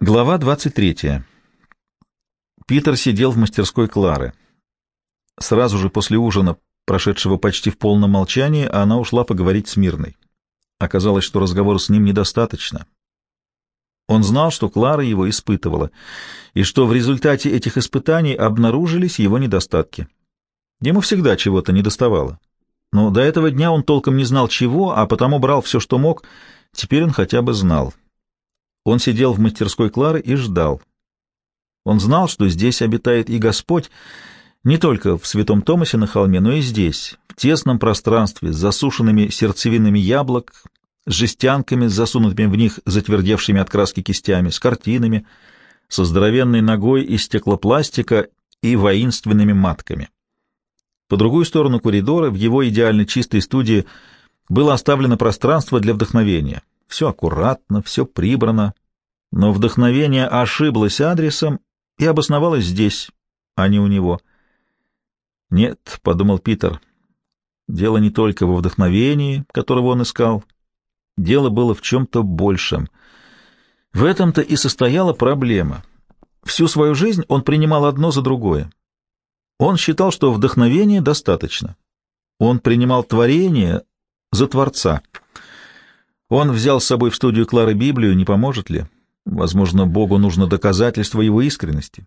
Глава 23. Питер сидел в мастерской Клары. Сразу же после ужина, прошедшего почти в полном молчании, она ушла поговорить с Мирной. Оказалось, что разговора с ним недостаточно. Он знал, что Клара его испытывала, и что в результате этих испытаний обнаружились его недостатки. Ему всегда чего-то недоставало. Но до этого дня он толком не знал чего, а потому брал все, что мог. Теперь он хотя бы знал — он сидел в мастерской Клары и ждал. Он знал, что здесь обитает и Господь, не только в Святом Томасе на холме, но и здесь, в тесном пространстве, с засушенными сердцевинами яблок, с жестянками, засунутыми в них затвердевшими от краски кистями, с картинами, со здоровенной ногой из стеклопластика и воинственными матками. По другую сторону коридора, в его идеально чистой студии, было оставлено пространство для вдохновения — все аккуратно, все прибрано, но вдохновение ошиблось адресом и обосновалось здесь, а не у него. «Нет», — подумал Питер, — «дело не только во вдохновении, которого он искал. Дело было в чем-то большем. В этом-то и состояла проблема. Всю свою жизнь он принимал одно за другое. Он считал, что вдохновения достаточно. Он принимал творение за Творца — он взял с собой в студию Клары Библию, не поможет ли? Возможно, Богу нужно доказательство его искренности.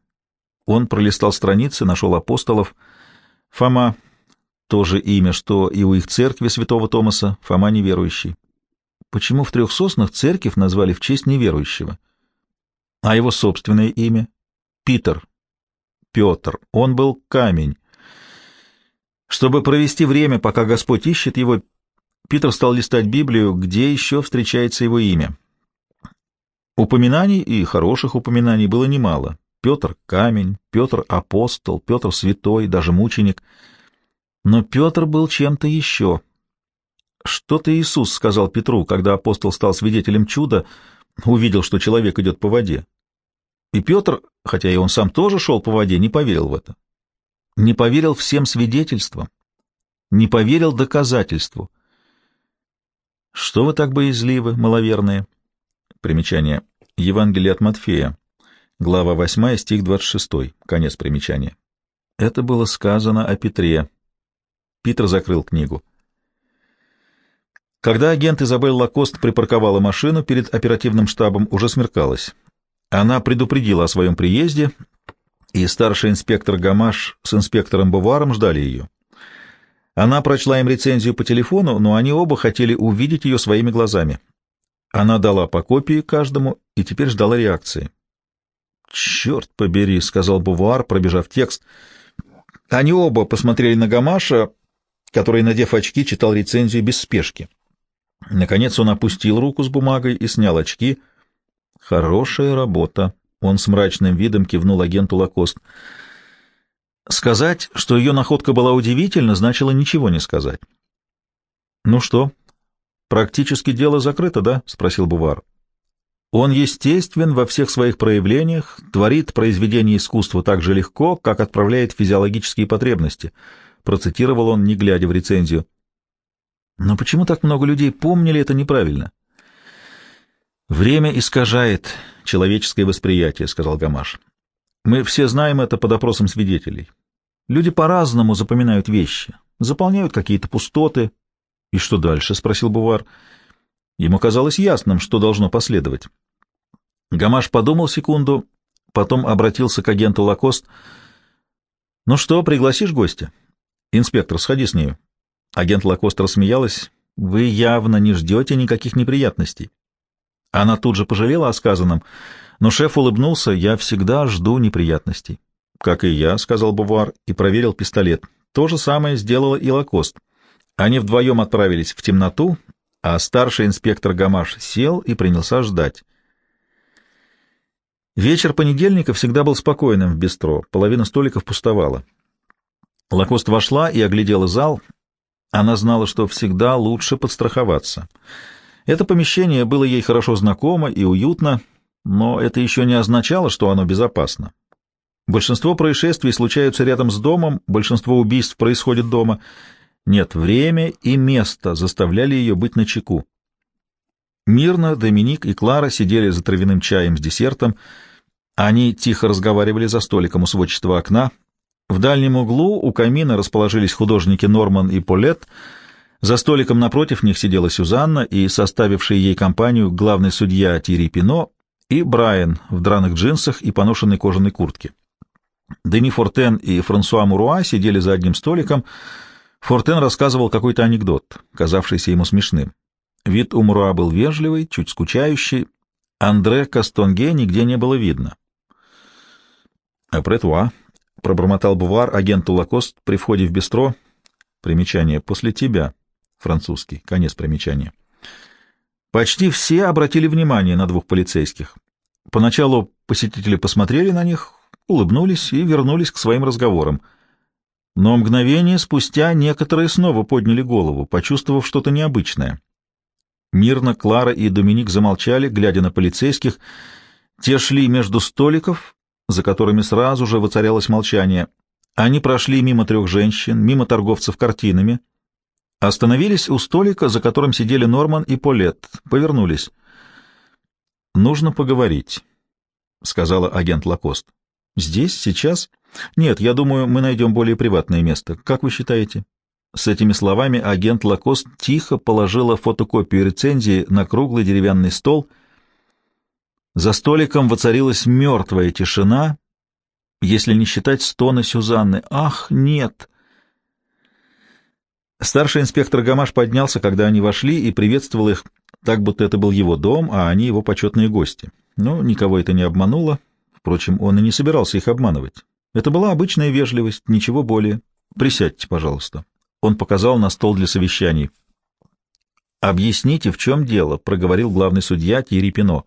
Он пролистал страницы, нашел апостолов. Фома — тоже имя, что и у их церкви святого Томаса, Фома неверующий. Почему в трех соснах церковь назвали в честь неверующего? А его собственное имя? Питер. Петр. Он был камень. Чтобы провести время, пока Господь ищет его, Питер стал листать Библию, где еще встречается его имя. Упоминаний и хороших упоминаний было немало. Петр — камень, Петр — апостол, Петр — святой, даже мученик. Но Петр был чем-то еще. Что-то Иисус сказал Петру, когда апостол стал свидетелем чуда, увидел, что человек идет по воде. И Петр, хотя и он сам тоже шел по воде, не поверил в это. Не поверил всем свидетельствам, не поверил доказательству — что вы так боязливы, маловерные? Примечание. Евангелие от Матфея. Глава 8, стих 26. Конец примечания. Это было сказано о Петре. Питер закрыл книгу. Когда агент Изабель Лакост припарковала машину перед оперативным штабом, уже смеркалось. Она предупредила о своем приезде, и старший инспектор Гамаш с инспектором Буваром ждали ее. Она прочла им рецензию по телефону, но они оба хотели увидеть ее своими глазами. Она дала по копии каждому и теперь ждала реакции. «Черт побери», — сказал Бувуар, пробежав текст. Они оба посмотрели на Гамаша, который, надев очки, читал рецензию без спешки. Наконец он опустил руку с бумагой и снял очки. «Хорошая работа», — он с мрачным видом кивнул агенту Лакост. Сказать, что ее находка была удивительна, значило ничего не сказать. «Ну что, практически дело закрыто, да?» — спросил Бувар. «Он естествен во всех своих проявлениях, творит произведение искусства так же легко, как отправляет физиологические потребности», — процитировал он, не глядя в рецензию. «Но почему так много людей помнили это неправильно?» «Время искажает человеческое восприятие», — сказал Гамаш. Мы все знаем это по допросам свидетелей. Люди по-разному запоминают вещи, заполняют какие-то пустоты. — И что дальше? — спросил Бувар. Ему казалось ясным, что должно последовать. Гамаш подумал секунду, потом обратился к агенту Лакост. — Ну что, пригласишь гостя? — Инспектор, сходи с нею. Агент Лакост рассмеялась. — Вы явно не ждете никаких неприятностей. Она тут же пожалела о сказанном — но шеф улыбнулся. «Я всегда жду неприятностей». «Как и я», — сказал Бувар и проверил пистолет. То же самое сделала и Лакост. Они вдвоем отправились в темноту, а старший инспектор Гамаш сел и принялся ждать. Вечер понедельника всегда был спокойным в бистро, половина столиков пустовала. Лакост вошла и оглядела зал. Она знала, что всегда лучше подстраховаться. Это помещение было ей хорошо знакомо и уютно, но это еще не означало, что оно безопасно. Большинство происшествий случаются рядом с домом, большинство убийств происходит дома. Нет, время и место заставляли ее быть начеку. Мирно Доминик и Клара сидели за травяным чаем с десертом. Они тихо разговаривали за столиком у сводчатого окна. В дальнем углу у камина расположились художники Норман и Полет. За столиком напротив них сидела Сюзанна и составивший ей компанию главный судья Тири Пино и Брайан в драных джинсах и поношенной кожаной куртке. Дени Фортен и Франсуа Муруа сидели за одним столиком. Фортен рассказывал какой-то анекдот, казавшийся ему смешным. Вид у Муруа был вежливый, чуть скучающий. Андре Кастонге нигде не было видно. «Апретуа», — пробормотал Бувар агенту Лакост при входе в бистро. Примечание «после тебя», французский, конец примечания. Почти все обратили внимание на двух полицейских. Поначалу посетители посмотрели на них, улыбнулись и вернулись к своим разговорам. Но мгновение спустя некоторые снова подняли голову, почувствовав что-то необычное. Мирно Клара и Доминик замолчали, глядя на полицейских. Те шли между столиков, за которыми сразу же воцарялось молчание. Они прошли мимо трех женщин, мимо торговцев картинами, остановились у столика, за которым сидели Норман и Полет, повернулись. «Нужно поговорить», — сказала агент Лакост. «Здесь? Сейчас?» «Нет, я думаю, мы найдем более приватное место. Как вы считаете?» С этими словами агент Лакост тихо положила фотокопию рецензии на круглый деревянный стол. За столиком воцарилась мертвая тишина, если не считать стона Сюзанны. «Ах, нет!» Старший инспектор Гамаш поднялся, когда они вошли, и приветствовал их так, будто это был его дом, а они его почетные гости. Но никого это не обмануло. Впрочем, он и не собирался их обманывать. Это была обычная вежливость, ничего более. Присядьте, пожалуйста. Он показал на стол для совещаний. «Объясните, в чем дело», — проговорил главный судья Тири Пино.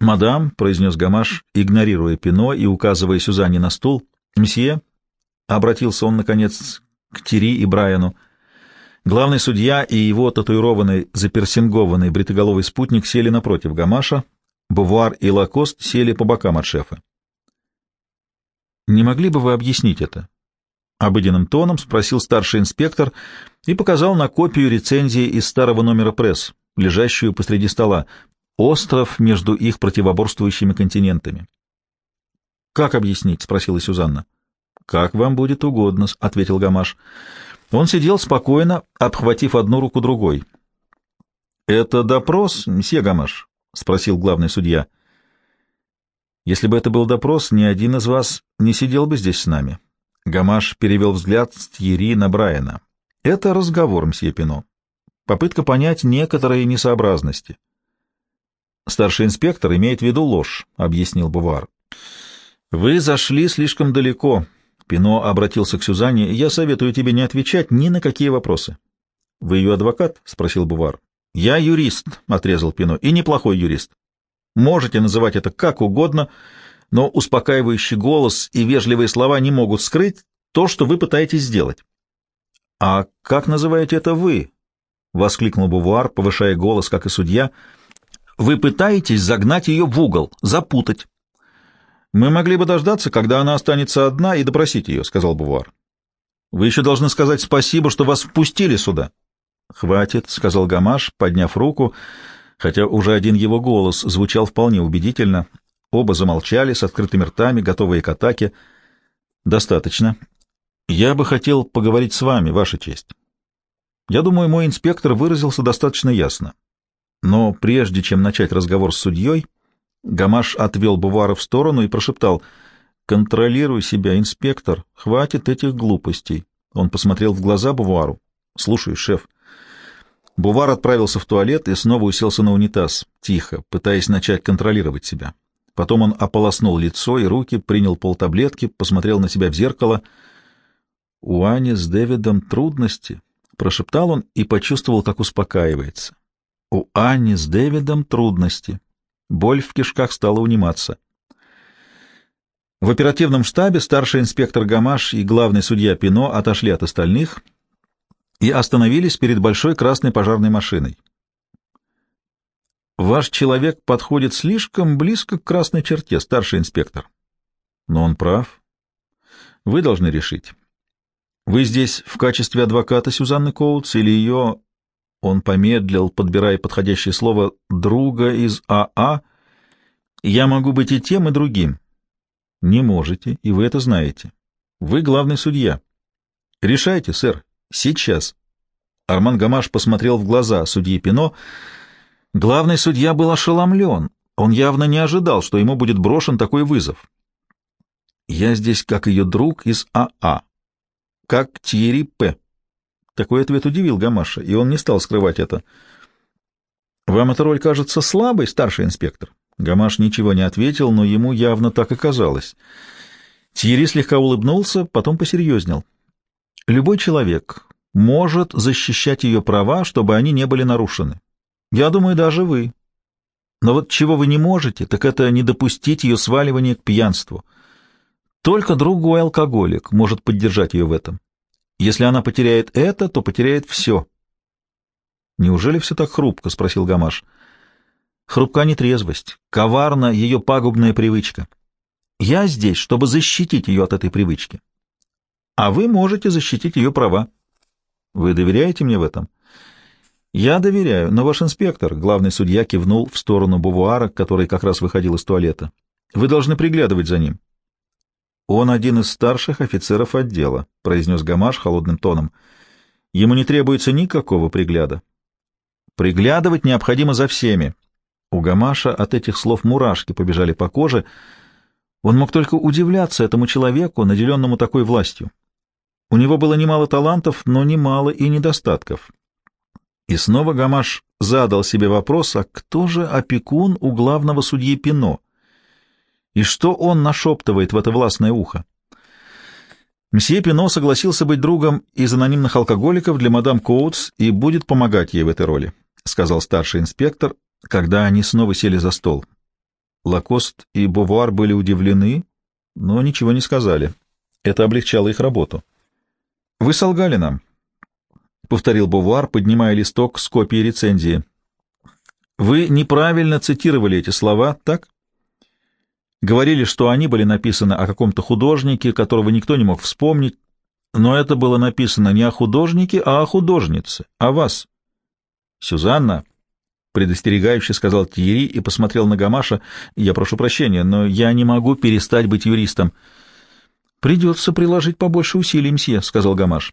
«Мадам», — произнес Гамаш, игнорируя Пино и указывая Сюзанне на стул, — «мсье», — обратился он, наконец, к Тири и Брайану, — главный судья и его татуированный, заперсингованный бритоголовый спутник сели напротив Гамаша, Бувар и Лакост сели по бокам от шефа. «Не могли бы вы объяснить это?» Обыденным тоном спросил старший инспектор и показал на копию рецензии из старого номера пресс, лежащую посреди стола. «Остров между их противоборствующими континентами». «Как объяснить?» — спросила Сюзанна. «Как вам будет угодно», — ответил Гамаш. Он сидел спокойно, обхватив одну руку другой. «Это допрос, мсье Гамаш?» — спросил главный судья. «Если бы это был допрос, ни один из вас не сидел бы здесь с нами». Гамаш перевел взгляд с Тьерри на Брайана. «Это разговор, мсье Пино. Попытка понять некоторые несообразности». «Старший инспектор имеет в виду ложь», — объяснил Бувар. «Вы зашли слишком далеко». Пино обратился к Сюзанне. «Я советую тебе не отвечать ни на какие вопросы». «Вы ее адвокат?» — спросил Бувар. «Я юрист», — отрезал Пино, — «и неплохой юрист. Можете называть это как угодно, но успокаивающий голос и вежливые слова не могут скрыть то, что вы пытаетесь сделать». «А как называете это вы?» — воскликнул Бувар, повышая голос, как и судья. «Вы пытаетесь загнать ее в угол, запутать». «Мы могли бы дождаться, когда она останется одна, и допросить ее», — сказал Бувар. «Вы еще должны сказать спасибо, что вас впустили сюда». «Хватит», — сказал Гамаш, подняв руку, хотя уже один его голос звучал вполне убедительно. Оба замолчали с открытыми ртами, готовые к атаке. «Достаточно. Я бы хотел поговорить с вами, Ваша честь. Я думаю, мой инспектор выразился достаточно ясно. Но прежде чем начать разговор с судьей, Гамаш отвел Бувара в сторону и прошептал «Контролируй себя, инспектор, хватит этих глупостей». Он посмотрел в глаза Бувару. «Слушай, шеф, Бувар отправился в туалет и снова уселся на унитаз, тихо, пытаясь начать контролировать себя. Потом он ополоснул лицо и руки, принял полтаблетки, посмотрел на себя в зеркало. «У Ани с Дэвидом трудности», — прошептал он и почувствовал, как успокаивается. «У Ани с Дэвидом трудности». Боль в кишках стала униматься. В оперативном штабе старший инспектор Гамаш и главный судья Пино отошли от остальных — и остановились перед большой красной пожарной машиной. Ваш человек подходит слишком близко к красной черте, старший инспектор. Но он прав. Вы должны решить. Вы здесь в качестве адвоката Сюзанны Коутс или ее... Он помедлил, подбирая подходящее слово «друга из АА». «Я могу быть и тем, и другим». «Не можете, и вы это знаете. Вы главный судья. Решайте, сэр, сейчас». Арман Гамаш посмотрел в глаза судьи Пино. Главный судья был ошеломлен. Он явно не ожидал, что ему будет брошен такой вызов. «Я здесь как ее друг из АА, как Тьерри П». Такой ответ удивил Гамаша, и он не стал скрывать это. «Вам эта роль кажется слабой, старший инспектор?» Гамаш ничего не ответил, но ему явно так и казалось. Тьерри слегка улыбнулся, потом посерьезнел. «Любой человек может защищать ее права, чтобы они не были нарушены. Я думаю, даже вы. Но вот чего вы не можете, так это не допустить ее сваливания к пьянству. Только другой алкоголик может поддержать ее в этом. Если она потеряет это, то потеряет все. «Неужели все так хрупко?» — спросил Гамаш. «Хрупка нетрезвость, коварна ее пагубная привычка. Я здесь, чтобы защитить ее от этой привычки. А вы можете защитить ее права. Вы доверяете мне в этом?» «Я доверяю, но ваш инспектор», — главный судья кивнул в сторону Бувуара, который как раз выходил из туалета. «Вы должны приглядывать за ним. «Он один из старших офицеров отдела», — произнес Гамаш холодным тоном. «Ему не требуется никакого пригляда. Приглядывать необходимо за всеми». У Гамаша от этих слов мурашки побежали по коже. Он мог только удивляться этому человеку, наделенному такой властью. У него было немало талантов, но немало и недостатков. И снова Гамаш задал себе вопрос, а кто же опекун у главного судьи Пино? И что он нашептывает в это властное ухо? Мсье Пино согласился быть другом из анонимных алкоголиков для мадам Коутс и будет помогать ей в этой роли, — сказал старший инспектор, когда они снова сели за стол. Лакост и Бувуар были удивлены, но ничего не сказали. Это облегчало их работу. — Вы солгали нам, — повторил Бувуар, поднимая листок с копией рецензии. — Вы неправильно цитировали эти слова, так? Говорили, что они были написаны о каком-то художнике, которого никто не мог вспомнить, но это было написано не о художнике, а о художнице, о вас. Сюзанна, предостерегающе сказал Тьерри и посмотрел на Гамаша, я прошу прощения, но я не могу перестать быть юристом. Придется приложить побольше усилий, мсье, сказал Гамаш.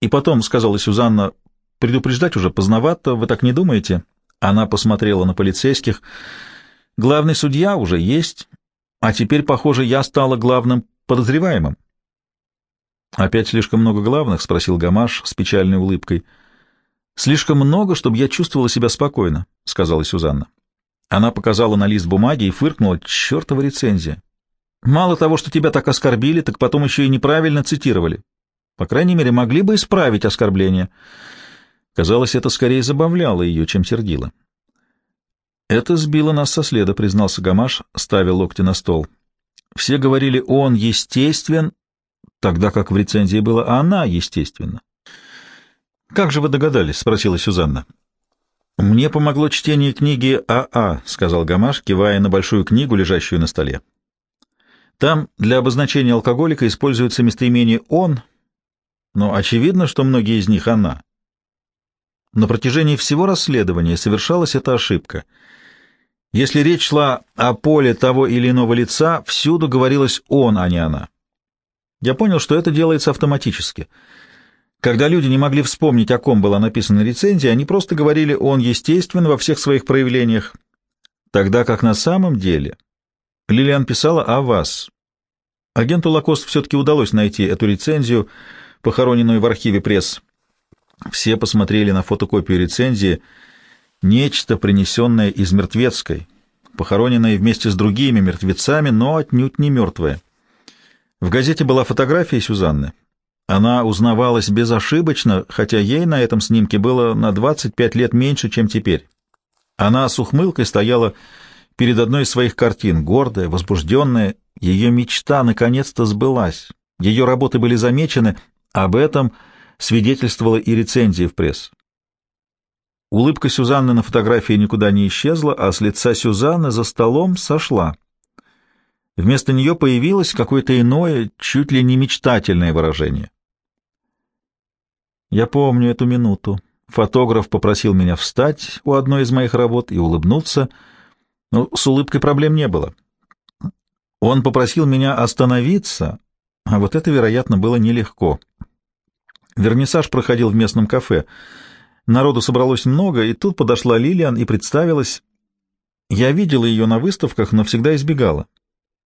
И потом, сказала Сюзанна, предупреждать уже поздновато, вы так не думаете? Она посмотрела на полицейских, — Главный судья уже есть, а теперь, похоже, я стала главным подозреваемым. «Опять слишком много главных?» — спросил Гамаш с печальной улыбкой. «Слишком много, чтобы я чувствовала себя спокойно», — сказала Сюзанна. Она показала на лист бумаги и фыркнула. «Чертова рецензия! Мало того, что тебя так оскорбили, так потом еще и неправильно цитировали. По крайней мере, могли бы исправить оскорбление». Казалось, это скорее забавляло ее, чем сердило. «Это сбило нас со следа», — признался Гамаш, ставя локти на стол. «Все говорили, он естествен, тогда как в рецензии было она естественна». «Как же вы догадались?» — спросила Сюзанна. «Мне помогло чтение книги АА», а», — сказал Гамаш, кивая на большую книгу, лежащую на столе. «Там для обозначения алкоголика используется местоимение «он», но очевидно, что многие из них «она». На протяжении всего расследования совершалась эта ошибка — если речь шла о поле того или иного лица, всюду говорилось «он», а не «она». Я понял, что это делается автоматически. Когда люди не могли вспомнить, о ком была написана рецензия, они просто говорили «он естествен» во всех своих проявлениях, тогда как на самом деле Лилиан писала о вас. Агенту Лакост все-таки удалось найти эту рецензию, похороненную в архиве пресс. Все посмотрели на фотокопию рецензии — Нечто, принесенное из мертвецкой, похороненное вместе с другими мертвецами, но отнюдь не мертвое. В газете была фотография Сюзанны. Она узнавалась безошибочно, хотя ей на этом снимке было на 25 лет меньше, чем теперь. Она с ухмылкой стояла перед одной из своих картин, гордая, возбужденная. Ее мечта наконец-то сбылась. Ее работы были замечены, об этом свидетельствовала и рецензия в пресс. Улыбка Сюзанны на фотографии никуда не исчезла, а с лица Сюзанны за столом сошла. Вместо нее появилось какое-то иное, чуть ли не мечтательное выражение. «Я помню эту минуту», Фотограф попросил меня встать у одной из моих работ и улыбнуться, но с улыбкой проблем не было. Он попросил меня остановиться, а вот это, вероятно, было нелегко. Вернисаж проходил в местном кафе. Народу собралось много, и тут подошла Лилиан и представилась. Я видела ее на выставках, но всегда избегала.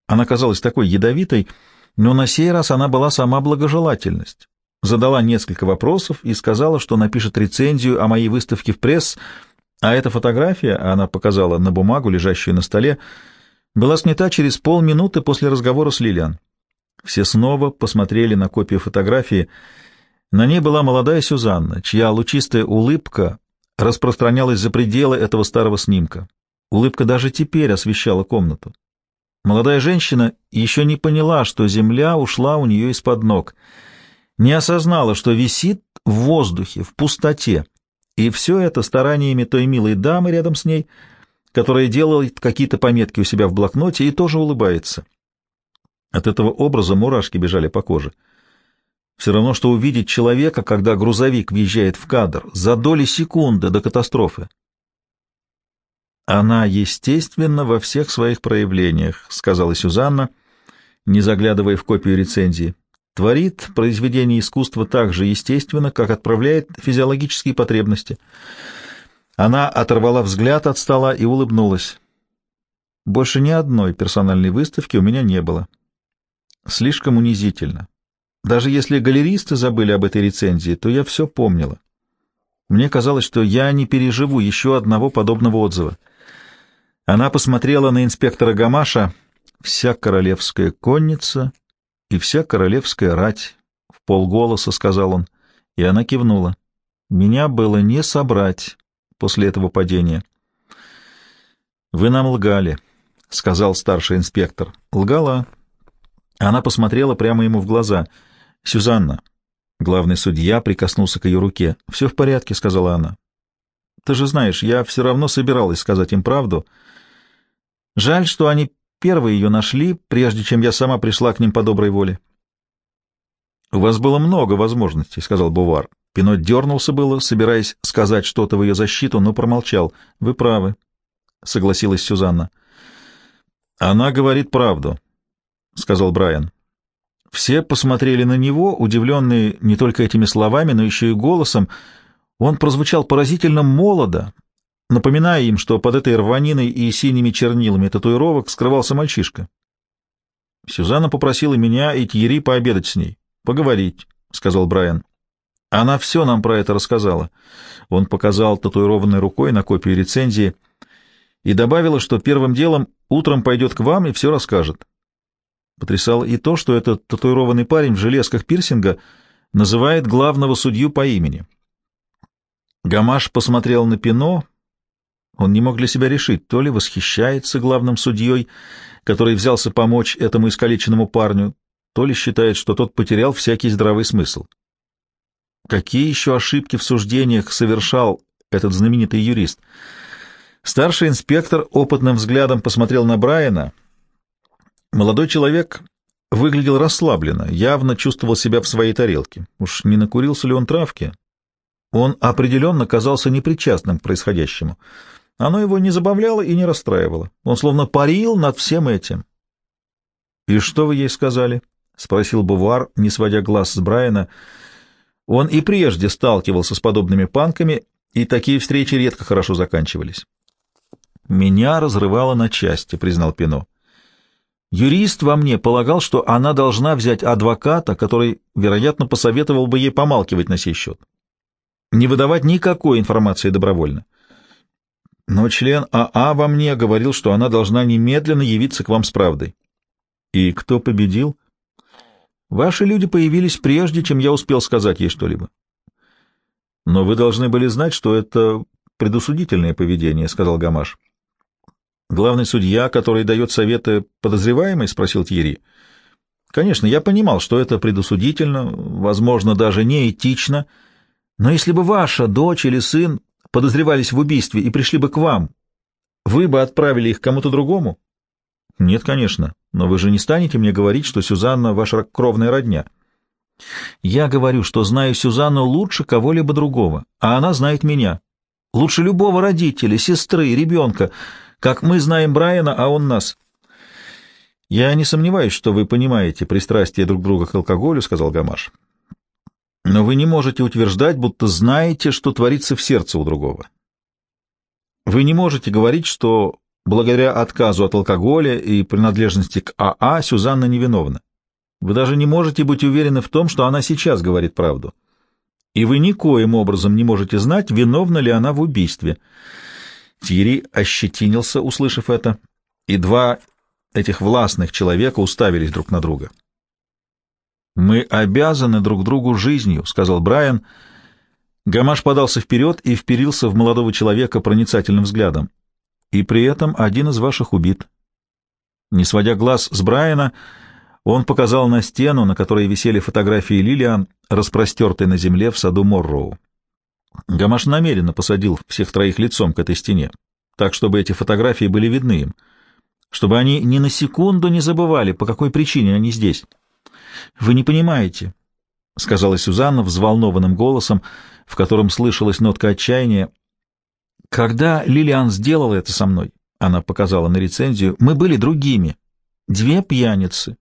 Она казалась такой ядовитой, но на сей раз она была сама благожелательность. Задала несколько вопросов и сказала, что напишет рецензию о моей выставке в пресс, а эта фотография, она показала на бумагу, лежащую на столе, была снята через полминуты после разговора с Лилиан. Все снова посмотрели на копию фотографии. На ней была молодая Сюзанна, чья лучистая улыбка распространялась за пределы этого старого снимка. Улыбка даже теперь освещала комнату. Молодая женщина еще не поняла, что земля ушла у нее из-под ног, не осознала, что висит в воздухе, в пустоте, и все это стараниями той милой дамы рядом с ней, которая делает какие-то пометки у себя в блокноте и тоже улыбается. От этого образа мурашки бежали по коже. Все равно, что увидеть человека, когда грузовик въезжает в кадр, за доли секунды до катастрофы. «Она естественно во всех своих проявлениях», — сказала Сюзанна, не заглядывая в копию рецензии. «Творит произведение искусства так же естественно, как отправляет физиологические потребности». Она оторвала взгляд от стола и улыбнулась. «Больше ни одной персональной выставки у меня не было. Слишком унизительно. Даже если галеристы забыли об этой рецензии, то я все помнила. Мне казалось, что я не переживу еще одного подобного отзыва». Она посмотрела на инспектора Гамаша. «Вся королевская конница и вся королевская рать», — в полголоса сказал он, и она кивнула. «Меня было не собрать после этого падения». «Вы нам лгали», — сказал старший инспектор. «Лгала». Она посмотрела прямо ему в глаза. «Сюзанна». Главный судья прикоснулся к ее руке. «Все в порядке», — сказала она. «Ты же знаешь, я все равно собиралась сказать им правду». Жаль, что они первые ее нашли, прежде чем я сама пришла к ним по доброй воле. — У вас было много возможностей, — сказал Бувар. Пино дернулся было, собираясь сказать что-то в ее защиту, но промолчал. — Вы правы, — согласилась Сюзанна. — Она говорит правду, — сказал Брайан. Все посмотрели на него, удивленные не только этими словами, но еще и голосом. Он прозвучал поразительно молодо, напоминая им, что под этой рваниной и синими чернилами татуировок скрывался мальчишка. Сюзанна попросила меня и Тьерри пообедать с ней, поговорить, — сказал Брайан. Она все нам про это рассказала. Он показал татуированной рукой на копию рецензии и добавила, что первым делом утром пойдет к вам и все расскажет. Потрясало и то, что этот татуированный парень в железках пирсинга называет главного судью по имени. Гамаш посмотрел на Пино, он не мог для себя решить, то ли восхищается главным судьей, который взялся помочь этому искалеченному парню, то ли считает, что тот потерял всякий здравый смысл. Какие еще ошибки в суждениях совершал этот знаменитый юрист? Старший инспектор опытным взглядом посмотрел на Брайана. Молодой человек выглядел расслабленно, явно чувствовал себя в своей тарелке. Уж не накурился ли он травки? Он определенно казался непричастным к происходящему. Оно его не забавляло и не расстраивало. Он словно парил над всем этим. — И что вы ей сказали? — спросил Бувар, не сводя глаз с Брайана. Он и прежде сталкивался с подобными панками, и такие встречи редко хорошо заканчивались. — Меня разрывало на части, — признал Пино. Юрист во мне полагал, что она должна взять адвоката, который, вероятно, посоветовал бы ей помалкивать на сей счет. Не выдавать никакой информации добровольно. Но член АА во мне говорил, что она должна немедленно явиться к вам с правдой. И кто победил? Ваши люди появились прежде, чем я успел сказать ей что-либо. Но вы должны были знать, что это предусудительное поведение, — сказал Гамаш. Главный судья, который дает советы подозреваемой, — спросил Тьерри. Конечно, я понимал, что это предусудительно, возможно, даже неэтично, но если бы ваша дочь или сын подозревались в убийстве и пришли бы к вам, вы бы отправили их кому-то другому? Нет, конечно, но вы же не станете мне говорить, что Сюзанна ваша кровная родня. Я говорю, что знаю Сюзанну лучше кого-либо другого, а она знает меня. Лучше любого родителя, сестры, ребенка, как мы знаем Брайана, а он нас. Я не сомневаюсь, что вы понимаете пристрастие друг друга к алкоголю, — сказал Гамаш. Но вы не можете утверждать, будто знаете, что творится в сердце у другого. Вы не можете говорить, что благодаря отказу от алкоголя и принадлежности к АА Сюзанна невиновна. Вы даже не можете быть уверены в том, что она сейчас говорит правду. И вы никоим образом не можете знать, виновна ли она в убийстве. Тири ощетинился, услышав это, и два этих властных человека уставились друг на друга. «Мы обязаны друг другу жизнью», — сказал Брайан. Гамаш подался вперед и вперился в молодого человека проницательным взглядом. «И при этом один из ваших убит». Не сводя глаз с Брайана, — он показал на стену, на которой висели фотографии Лилиан, распростертой на земле в саду Морроу. Гамаш намеренно посадил всех троих лицом к этой стене, так, чтобы эти фотографии были видны им, чтобы они ни на секунду не забывали, по какой причине они здесь. «Вы не понимаете», — сказала Сюзанна взволнованным голосом, в котором слышалась нотка отчаяния. «Когда Лилиан сделала это со мной», — она показала на рецензию, — «мы были другими, две пьяницы,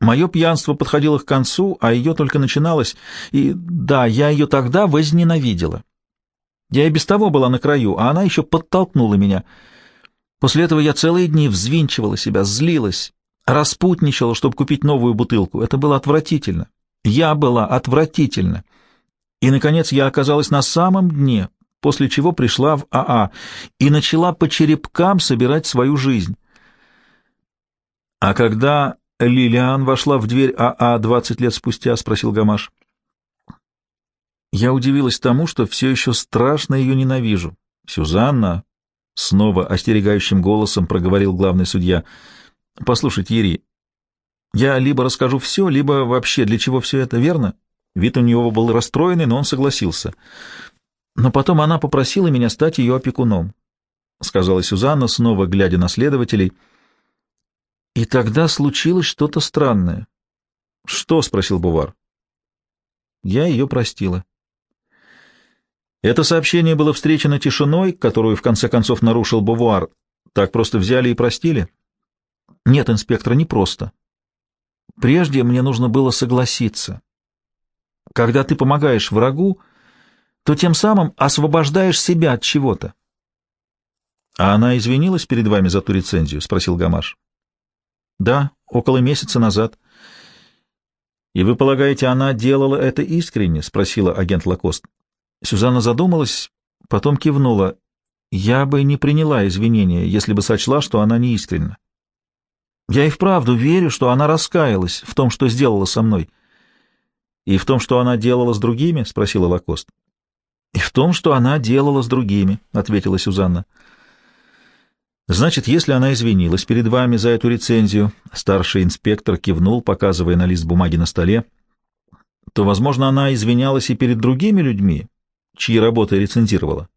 Мое пьянство подходило к концу, а ее только начиналось, и да, я ее тогда возненавидела. Я и без того была на краю, а она еще подтолкнула меня. После этого я целые дни взвинчивала себя, злилась, распутничала, чтобы купить новую бутылку. Это было отвратительно. Я была отвратительна. И, наконец, я оказалась на самом дне, после чего пришла в АА и начала по черепкам собирать свою жизнь. А когда Лилиан вошла в дверь АА двадцать лет спустя? — спросил Гамаш. Я удивилась тому, что все еще страшно ее ненавижу. Сюзанна, — снова остерегающим голосом проговорил главный судья, — послушайте, Ери, я либо расскажу все, либо вообще для чего все это, верно? Вид у него был расстроенный, но он согласился. Но потом она попросила меня стать ее опекуном, — сказала Сюзанна, снова глядя на следователей — и тогда случилось что-то странное. — Что? — спросил Бувар. Я ее простила. Это сообщение было встречено тишиной, которую в конце концов нарушил Бувар. Так просто взяли и простили? Нет, инспектор, не просто. Прежде мне нужно было согласиться. Когда ты помогаешь врагу, то тем самым освобождаешь себя от чего-то. — А она извинилась перед вами за ту рецензию? — спросил Гамаш. Да, около месяца назад. И вы полагаете, она делала это искренне? спросила агент Лакост. Сюзанна задумалась, потом кивнула. Я бы не приняла извинения, если бы сочла, что она не искренна. Я и вправду верю, что она раскаялась в том, что сделала со мной. И в том, что она делала с другими? спросила Лакост. И в том, что она делала с другими, ответила Сюзанна. Значит, если она извинилась перед вами за эту рецензию, старший инспектор кивнул, показывая на лист бумаги на столе, то, возможно, она извинялась и перед другими людьми, чьи работы рецензировала.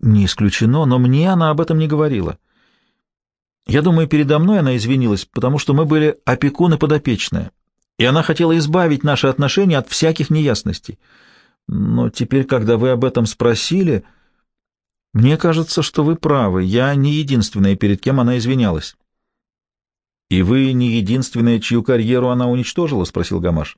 Не исключено, но мне она об этом не говорила. Я думаю, передо мной она извинилась, потому что мы были опекуны подопечные, и она хотела избавить наши отношения от всяких неясностей. Но теперь, когда вы об этом спросили... Мне кажется, что вы правы. Я не единственная, перед кем она извинялась. И вы не единственная, чью карьеру она уничтожила, спросил Гамаш.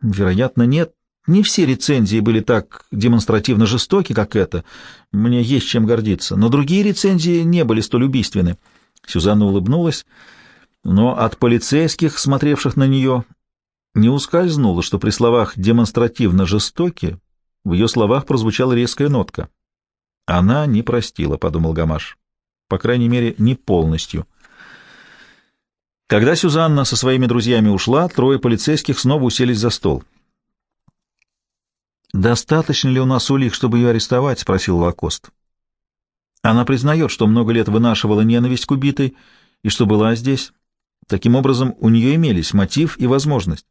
Вероятно, нет. Не все рецензии были так демонстративно жестоки, как эта. Мне есть чем гордиться. Но другие рецензии не были столь убийственны. Сюзанна улыбнулась, но от полицейских, смотревших на нее, не ускользнуло, что при словах «демонстративно жестоки» в ее словах прозвучала резкая нотка. Она не простила, — подумал Гамаш. По крайней мере, не полностью. Когда Сюзанна со своими друзьями ушла, трое полицейских снова уселись за стол. «Достаточно ли у нас улик, чтобы ее арестовать?» — спросил Лакост. «Она признает, что много лет вынашивала ненависть к убитой и что была здесь. Таким образом, у нее имелись мотив и возможность».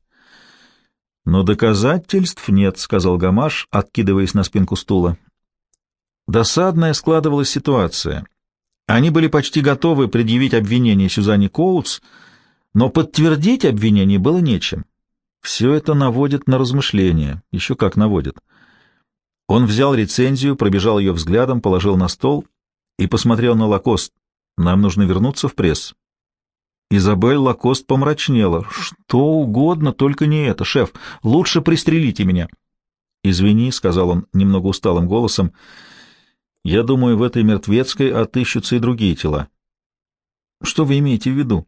«Но доказательств нет», — сказал Гамаш, откидываясь на спинку стула. Досадная складывалась ситуация. Они были почти готовы предъявить обвинение Сюзанне Коутс, но подтвердить обвинение было нечем. Все это наводит на размышления, еще как наводит. Он взял рецензию, пробежал ее взглядом, положил на стол и посмотрел на Лакост. Нам нужно вернуться в пресс. Изабель Лакост помрачнела. «Что угодно, только не это, шеф. Лучше пристрелите меня». «Извини», — сказал он немного усталым голосом. «Я думаю, в этой мертвецкой отыщутся и другие тела». «Что вы имеете в виду?»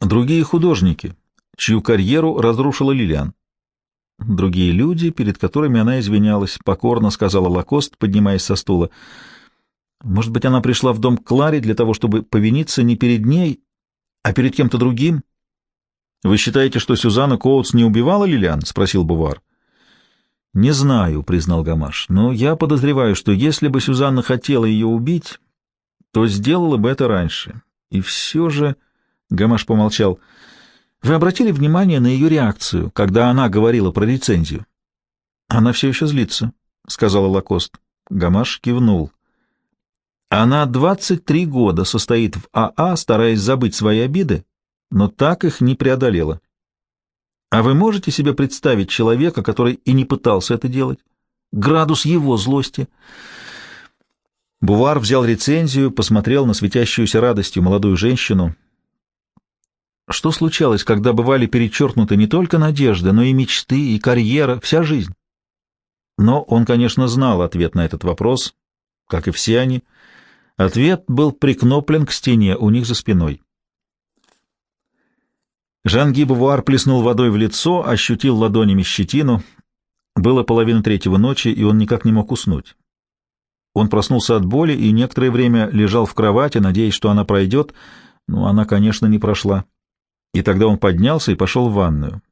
«Другие художники, чью карьеру разрушила Лилиан». «Другие люди, перед которыми она извинялась», — покорно сказала Лакост, поднимаясь со стула. «Может быть, она пришла в дом Клари для того, чтобы повиниться не перед ней, а перед кем-то другим? — Вы считаете, что Сюзанна Коутс не убивала Лилиан? — спросил Бувар. — Не знаю, — признал Гамаш, — но я подозреваю, что если бы Сюзанна хотела ее убить, то сделала бы это раньше. И все же... — Гамаш помолчал. — Вы обратили внимание на ее реакцию, когда она говорила про рецензию? — Она все еще злится, — сказала Лакост. Гамаш кивнул. — она 23 года состоит в АА, а, стараясь забыть свои обиды, но так их не преодолела. А вы можете себе представить человека, который и не пытался это делать? Градус его злости. Бувар взял рецензию, посмотрел на светящуюся радостью молодую женщину. Что случалось, когда бывали перечеркнуты не только надежды, но и мечты, и карьера, вся жизнь? Но он, конечно, знал ответ на этот вопрос, как и все они — Ответ был прикноплен к стене у них за спиной. Жан-Ги Бувуар плеснул водой в лицо, ощутил ладонями щетину. Было половина третьего ночи, и он никак не мог уснуть. Он проснулся от боли и некоторое время лежал в кровати, надеясь, что она пройдет, но она, конечно, не прошла. И тогда он поднялся и пошел в ванную.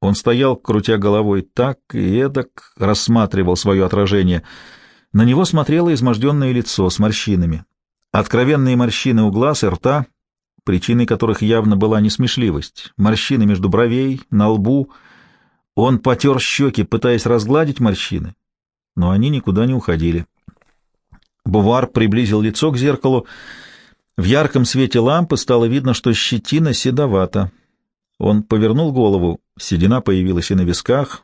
Он стоял, крутя головой так и эдак, рассматривал свое отражение — на него смотрело изможденное лицо с морщинами. Откровенные морщины у глаз и рта, причиной которых явно была несмешливость. Морщины между бровей, на лбу. Он потер щеки, пытаясь разгладить морщины, но они никуда не уходили. Бувар приблизил лицо к зеркалу. В ярком свете лампы стало видно, что щетина седовата. Он повернул голову, седина появилась и на висках,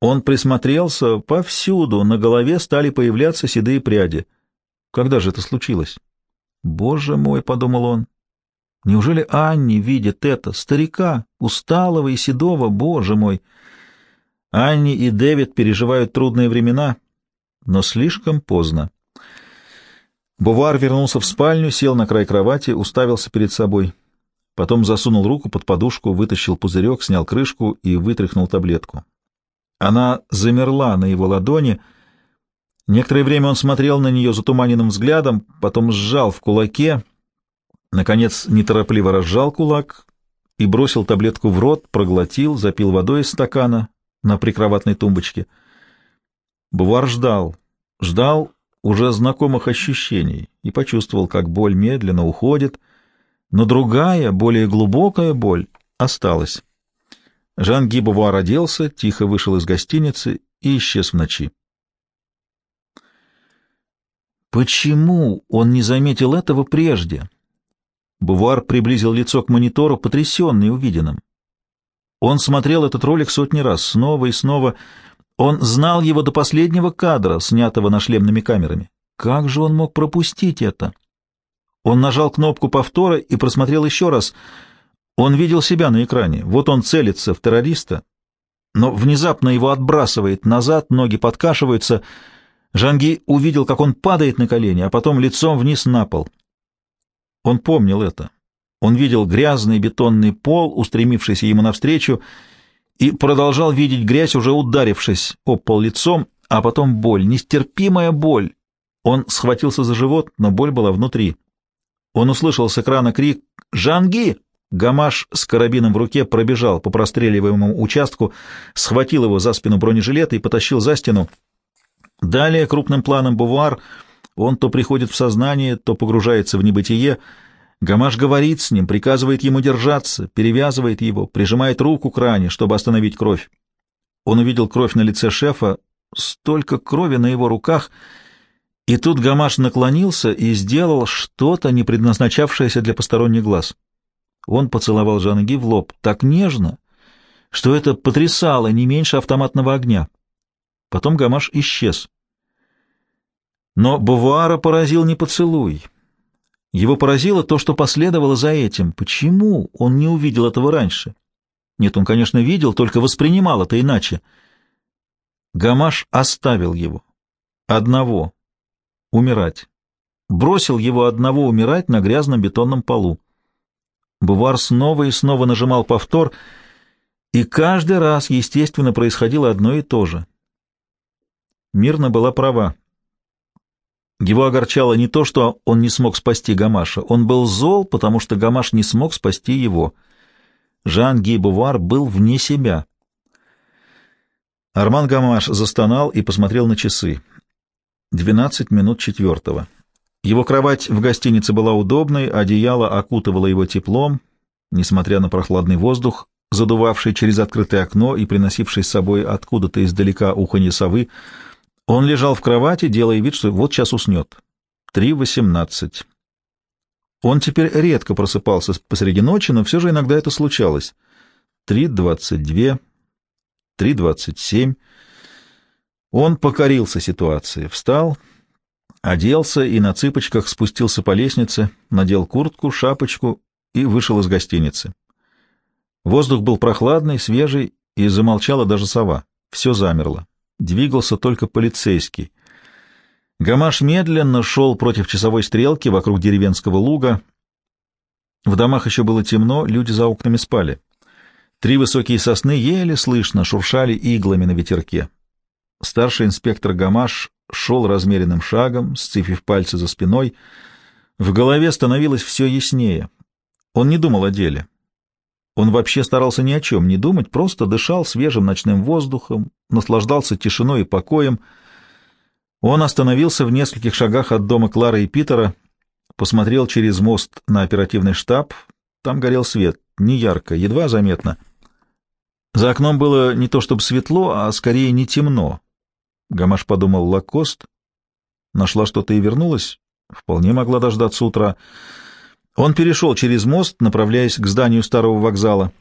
он присмотрелся, повсюду на голове стали появляться седые пряди. Когда же это случилось? «Боже мой!» — подумал он. «Неужели Анни видит это, старика, усталого и седого, боже мой!» Анни и Дэвид переживают трудные времена, но слишком поздно. Бувар вернулся в спальню, сел на край кровати, уставился перед собой. Потом засунул руку под подушку, вытащил пузырек, снял крышку и вытряхнул таблетку. Она замерла на его ладони. Некоторое время он смотрел на нее затуманенным взглядом, потом сжал в кулаке, наконец неторопливо разжал кулак и бросил таблетку в рот, проглотил, запил водой из стакана на прикроватной тумбочке. Бувар ждал, ждал уже знакомых ощущений и почувствовал, как боль медленно уходит, но другая, более глубокая боль осталась. Жан Гибовуар оделся, тихо вышел из гостиницы и исчез в ночи. Почему он не заметил этого прежде? Бувар приблизил лицо к монитору, потрясенный увиденным. Он смотрел этот ролик сотни раз, снова и снова. Он знал его до последнего кадра, снятого на шлемными камерами. Как же он мог пропустить это? Он нажал кнопку повтора и просмотрел еще раз — он видел себя на экране. Вот он целится в террориста, но внезапно его отбрасывает назад, ноги подкашиваются. Жанги увидел, как он падает на колени, а потом лицом вниз на пол. Он помнил это. Он видел грязный бетонный пол, устремившийся ему навстречу, и продолжал видеть грязь, уже ударившись об пол лицом, а потом боль, нестерпимая боль. Он схватился за живот, но боль была внутри. Он услышал с экрана крик «Жанги!» Гамаш с карабином в руке пробежал по простреливаемому участку, схватил его за спину бронежилета и потащил за стену. Далее крупным планом Бувуар, он то приходит в сознание, то погружается в небытие. Гамаш говорит с ним, приказывает ему держаться, перевязывает его, прижимает руку к ране, чтобы остановить кровь. Он увидел кровь на лице шефа, столько крови на его руках, и тут Гамаш наклонился и сделал что-то, не предназначавшееся для посторонних глаз. Он поцеловал Жанги в лоб так нежно, что это потрясало не меньше автоматного огня. Потом Гамаш исчез. Но Бавуара поразил не поцелуй. Его поразило то, что последовало за этим. Почему он не увидел этого раньше? Нет, он, конечно, видел, только воспринимал это иначе. Гамаш оставил его. Одного. Умирать. Бросил его одного умирать на грязном бетонном полу. Бувар снова и снова нажимал повтор, и каждый раз, естественно, происходило одно и то же. Мирна была права. Его огорчало не то, что он не смог спасти Гамаша. Он был зол, потому что Гамаш не смог спасти его. Жан-Ги Бувар был вне себя. Арман Гамаш застонал и посмотрел на часы. Двенадцать минут четвертого. Его кровать в гостинице была удобной, одеяло окутывало его теплом, несмотря на прохладный воздух, задувавший через открытое окно и приносивший с собой откуда-то издалека уханье совы, он лежал в кровати, делая вид, что вот сейчас уснет. Три восемнадцать. Он теперь редко просыпался посреди ночи, но все же иногда это случалось. Три двадцать две, три двадцать семь. Он покорился ситуации, встал, оделся и на цыпочках спустился по лестнице, надел куртку, шапочку и вышел из гостиницы. Воздух был прохладный, свежий, и замолчала даже сова. Все замерло двигался только полицейский. Гамаш медленно шел против часовой стрелки вокруг деревенского луга. В домах еще было темно, люди за окнами спали. Три высокие сосны еле слышно шуршали иглами на ветерке. Старший инспектор Гамаш шел размеренным шагом, сцепив пальцы за спиной. В голове становилось все яснее. Он не думал о деле. Он вообще старался ни о чем не думать, просто дышал свежим ночным воздухом, наслаждался тишиной и покоем. Он остановился в нескольких шагах от дома Клары и Питера, посмотрел через мост на оперативный штаб. Там горел свет, не ярко, едва заметно. За окном было не то чтобы светло, а скорее не темно. Гамаш подумал, Лакост нашла что-то и вернулась. Вполне могла дождаться утра. Он перешел через мост, направляясь к зданию старого вокзала.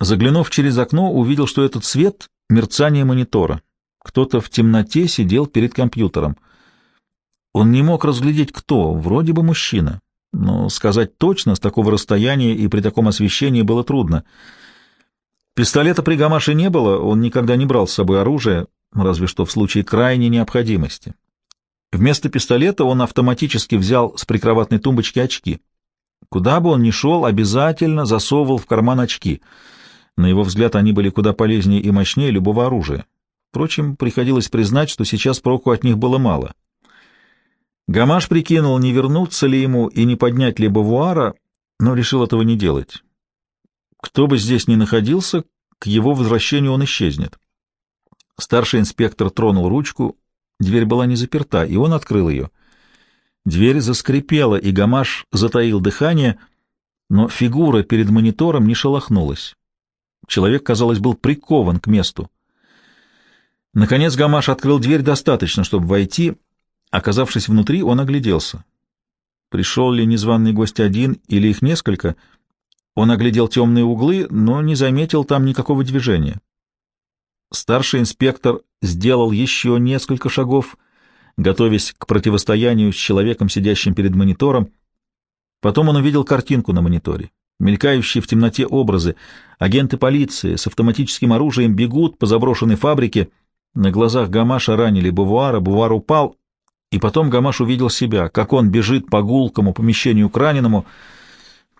Заглянув через окно, увидел, что этот свет — мерцание монитора. Кто-то в темноте сидел перед компьютером. Он не мог разглядеть, кто, вроде бы мужчина. Но сказать точно с такого расстояния и при таком освещении было трудно. Пистолета при Гамаше не было, он никогда не брал с собой оружие, разве что в случае крайней необходимости. Вместо пистолета он автоматически взял с прикроватной тумбочки очки. Куда бы он ни шел, обязательно засовывал в карман очки. На его взгляд, они были куда полезнее и мощнее любого оружия. Впрочем, приходилось признать, что сейчас проку от них было мало. Гамаш прикинул, не вернуться ли ему и не поднять ли бавуара, но решил этого не делать. Кто бы здесь ни находился, к его возвращению он исчезнет. Старший инспектор тронул ручку, Дверь была не заперта, и он открыл ее. Дверь заскрипела, и Гамаш затаил дыхание, но фигура перед монитором не шелохнулась. Человек, казалось, был прикован к месту. Наконец Гамаш открыл дверь достаточно, чтобы войти. Оказавшись внутри, он огляделся. Пришел ли незваный гость один или их несколько? Он оглядел темные углы, но не заметил там никакого движения. Старший инспектор сделал еще несколько шагов, готовясь к противостоянию с человеком, сидящим перед монитором. Потом он увидел картинку на мониторе. Мелькающие в темноте образы. Агенты полиции с автоматическим оружием бегут по заброшенной фабрике. На глазах Гамаша ранили Бувара, Бувар упал, и потом Гамаш увидел себя, как он бежит по гулкому помещению к раненому.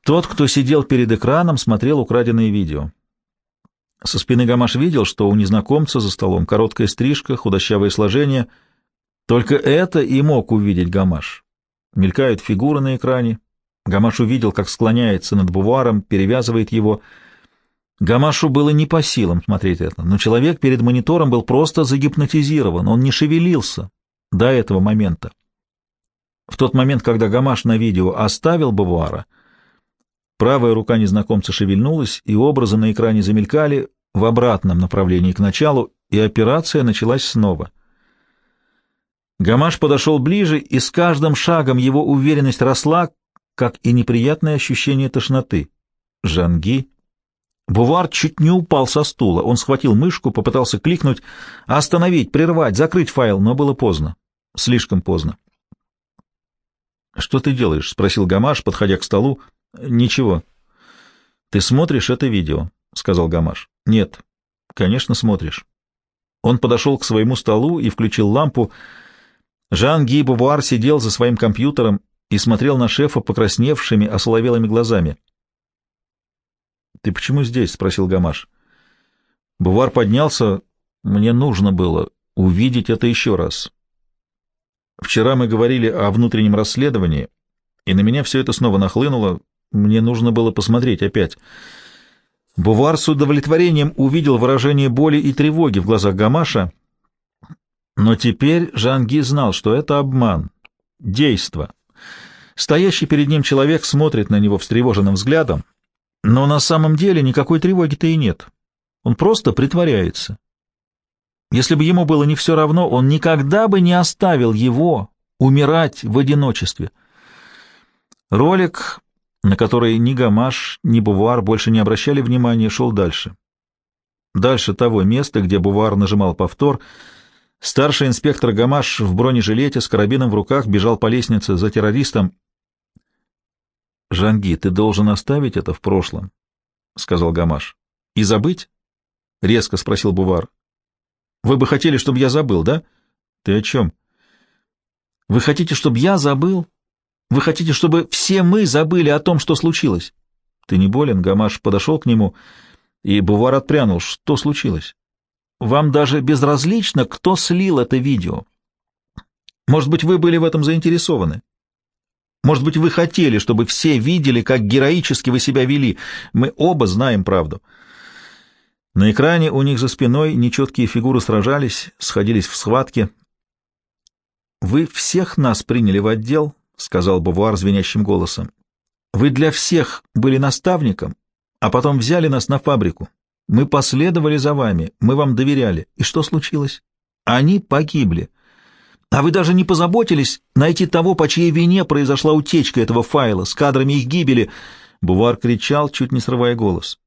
Тот, кто сидел перед экраном, смотрел украденное видео. Со спины Гамаш видел, что у незнакомца за столом короткая стрижка, худощавое сложение. Только это и мог увидеть Гамаш. Мелькают фигуры на экране. Гамаш увидел, как склоняется над буваром, перевязывает его. Гамашу было не по силам смотреть это, но человек перед монитором был просто загипнотизирован, он не шевелился до этого момента. В тот момент, когда Гамаш на видео оставил Бавуара, Правая рука незнакомца шевельнулась, и образы на экране замелькали в обратном направлении к началу, и операция началась снова. Гамаш подошел ближе, и с каждым шагом его уверенность росла, как и неприятное ощущение тошноты. Жанги Бувар чуть не упал со стула. Он схватил мышку, попытался кликнуть, остановить, прервать, закрыть файл, но было поздно. Слишком поздно. «Что ты делаешь?» — спросил Гамаш, подходя к столу. «Ничего». «Ты смотришь это видео?» — сказал Гамаш. «Нет». «Конечно, смотришь». Он подошел к своему столу и включил лампу. Жан-Ги Бувуар сидел за своим компьютером и смотрел на шефа покрасневшими, осоловелыми глазами. — Ты почему здесь? — спросил Гамаш. Бувар поднялся. Мне нужно было увидеть это еще раз. Вчера мы говорили о внутреннем расследовании, и на меня все это снова нахлынуло. Мне нужно было посмотреть опять. Бувар с удовлетворением увидел выражение боли и тревоги в глазах Гамаша, но теперь Жанги знал, что это обман, действо. Стоящий перед ним человек смотрит на него встревоженным взглядом, но на самом деле никакой тревоги-то и нет. Он просто притворяется. Если бы ему было не все равно, он никогда бы не оставил его умирать в одиночестве. Ролик, на который ни Гамаш, ни Бувар больше не обращали внимания, шел дальше. Дальше того места, где Бувар нажимал повтор, старший инспектор Гамаш в бронежилете с карабином в руках бежал по лестнице за террористом Жанги, ты должен оставить это в прошлом, — сказал Гамаш. — И забыть? — резко спросил Бувар. — Вы бы хотели, чтобы я забыл, да? — Ты о чем? — Вы хотите, чтобы я забыл? Вы хотите, чтобы все мы забыли о том, что случилось? — Ты не болен? Гамаш подошел к нему, и Бувар отпрянул. — Что случилось? — Вам даже безразлично, кто слил это видео. Может быть, вы были в этом заинтересованы? Может быть, вы хотели, чтобы все видели, как героически вы себя вели. Мы оба знаем правду. На экране у них за спиной нечеткие фигуры сражались, сходились в схватке. «Вы всех нас приняли в отдел», — сказал Бавуар звенящим голосом. «Вы для всех были наставником, а потом взяли нас на фабрику. Мы последовали за вами, мы вам доверяли. И что случилось? Они погибли». А вы даже не позаботились найти того, по чьей вине произошла утечка этого файла с кадрами их гибели. Бувар кричал, чуть не срывая голос.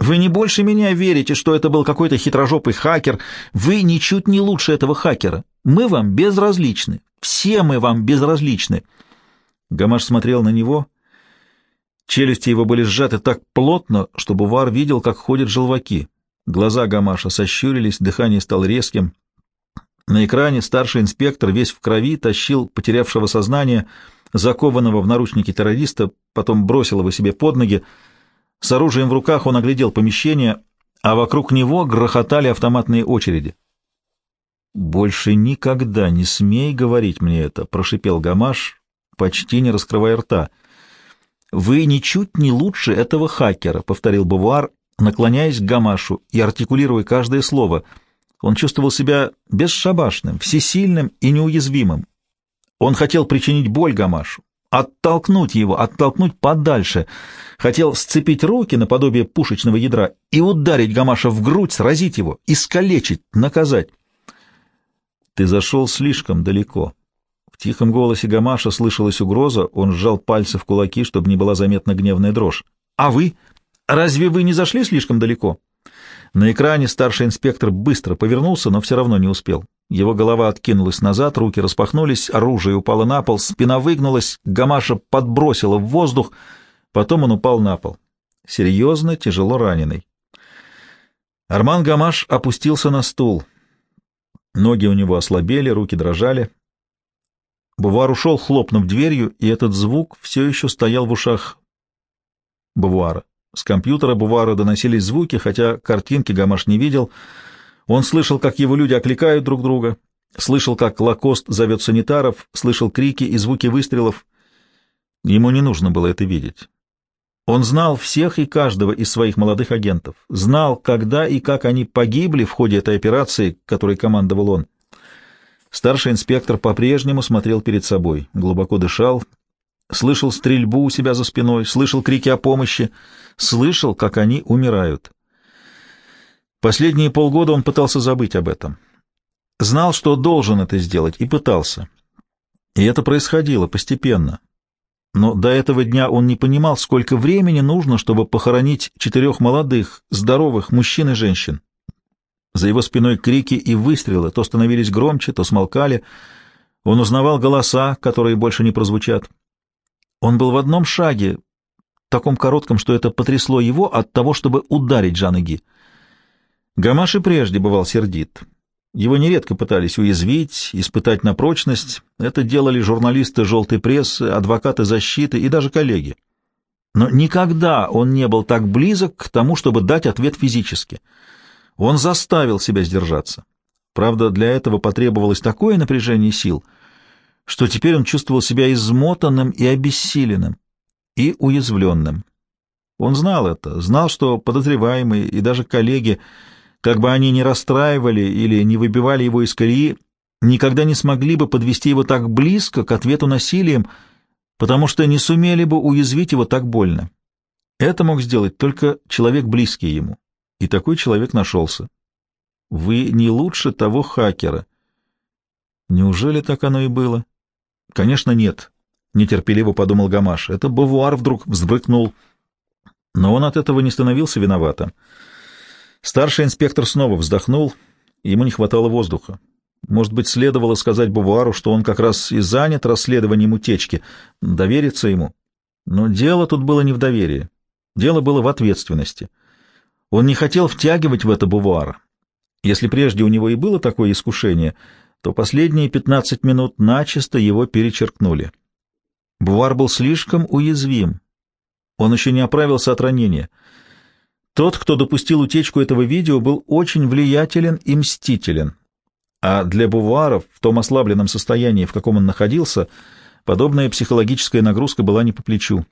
Вы не больше меня верите, что это был какой-то хитрожопый хакер. Вы ничуть не лучше этого хакера. Мы вам безразличны. Все мы вам безразличны. Гамаш смотрел на него. Челюсти его были сжаты так плотно, что Бувар видел, как ходят желваки. Глаза Гамаша сощурились, дыхание стало резким. На экране старший инспектор весь в крови тащил потерявшего сознание, закованного в наручники террориста, потом бросил его себе под ноги. С оружием в руках он оглядел помещение, а вокруг него грохотали автоматные очереди. «Больше никогда не смей говорить мне это», — прошипел Гамаш, почти не раскрывая рта. «Вы ничуть не лучше этого хакера», — повторил Бувар, наклоняясь к Гамашу и артикулируя каждое слово — он чувствовал себя бесшабашным, всесильным и неуязвимым. Он хотел причинить боль Гамашу, оттолкнуть его, оттолкнуть подальше, хотел сцепить руки наподобие пушечного ядра и ударить Гамаша в грудь, сразить его, искалечить, наказать. «Ты зашел слишком далеко». В тихом голосе Гамаша слышалась угроза, он сжал пальцы в кулаки, чтобы не была заметна гневная дрожь. «А вы? Разве вы не зашли слишком далеко?» На экране старший инспектор быстро повернулся, но все равно не успел. Его голова откинулась назад, руки распахнулись, оружие упало на пол, спина выгнулась, Гамаша подбросила в воздух, потом он упал на пол. Серьезно, тяжело раненый. Арман Гамаш опустился на стул. Ноги у него ослабели, руки дрожали. Бувар ушел, хлопнув дверью, и этот звук все еще стоял в ушах Бувара. С компьютера Бувара доносились звуки, хотя картинки Гамаш не видел. Он слышал, как его люди окликают друг друга, слышал, как Лакост зовет санитаров, слышал крики и звуки выстрелов. Ему не нужно было это видеть. Он знал всех и каждого из своих молодых агентов, знал, когда и как они погибли в ходе этой операции, которой командовал он. Старший инспектор по-прежнему смотрел перед собой, глубоко дышал, слышал стрельбу у себя за спиной, слышал крики о помощи, слышал, как они умирают. Последние полгода он пытался забыть об этом. Знал, что должен это сделать, и пытался. И это происходило постепенно. но до этого дня он не понимал, сколько времени нужно, чтобы похоронить четырех молодых, здоровых мужчин и женщин. За его спиной крики и выстрелы то становились громче, то смолкали. Он узнавал голоса, которые больше не прозвучат. Он был в одном шаге, таком коротком, что это потрясло его от того, чтобы ударить Жан Ги. Гамаш и прежде бывал сердит. Его нередко пытались уязвить, испытать на прочность. Это делали журналисты желтой прессы, адвокаты защиты и даже коллеги. Но никогда он не был так близок к тому, чтобы дать ответ физически. Он заставил себя сдержаться. Правда, для этого потребовалось такое напряжение сил, что теперь он чувствовал себя измотанным и обессиленным, и уязвленным. Он знал это, знал, что подозреваемые и даже коллеги как бы они ни расстраивали или не выбивали его из колеи, никогда не смогли бы подвести его так близко к ответу насилием, потому что не сумели бы уязвить его так больно. Это мог сделать только человек близкий ему, и такой человек нашелся. Вы не лучше того хакера. Неужели так оно и было? Конечно, нет, — нетерпеливо подумал Гамаш. Это Бавуар вдруг взбрыкнул. Но он от этого не становился виноватым. Старший инспектор снова вздохнул, ему не хватало воздуха. Может быть, следовало сказать Бувуару, что он как раз и занят расследованием утечки, довериться ему. Но дело тут было не в доверии. Дело было в ответственности. Он не хотел втягивать в это Бувуара. Если прежде у него и было такое искушение, то последние пятнадцать минут начисто его перечеркнули. Бувар был слишком уязвим. Он еще не оправился от ранения — тот, кто допустил утечку этого видео, был очень влиятелен и мстителен. А для Буваров в том ослабленном состоянии, в каком он находился, подобная психологическая нагрузка была не по плечу.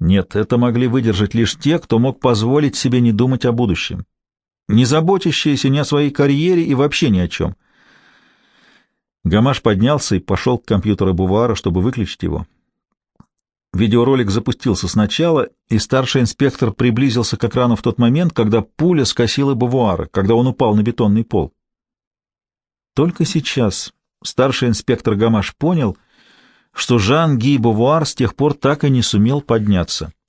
Нет, это могли выдержать лишь те, кто мог позволить себе не думать о будущем, не заботящиеся ни о своей карьере и вообще ни о чем. Гамаш поднялся и пошел к компьютеру Бувара, чтобы выключить его. Видеоролик запустился сначала, и старший инспектор приблизился к экрану в тот момент, когда пуля скосила Бавуара, когда он упал на бетонный пол. Только сейчас старший инспектор Гамаш понял, что Жан-Ги Бавуар с тех пор так и не сумел подняться —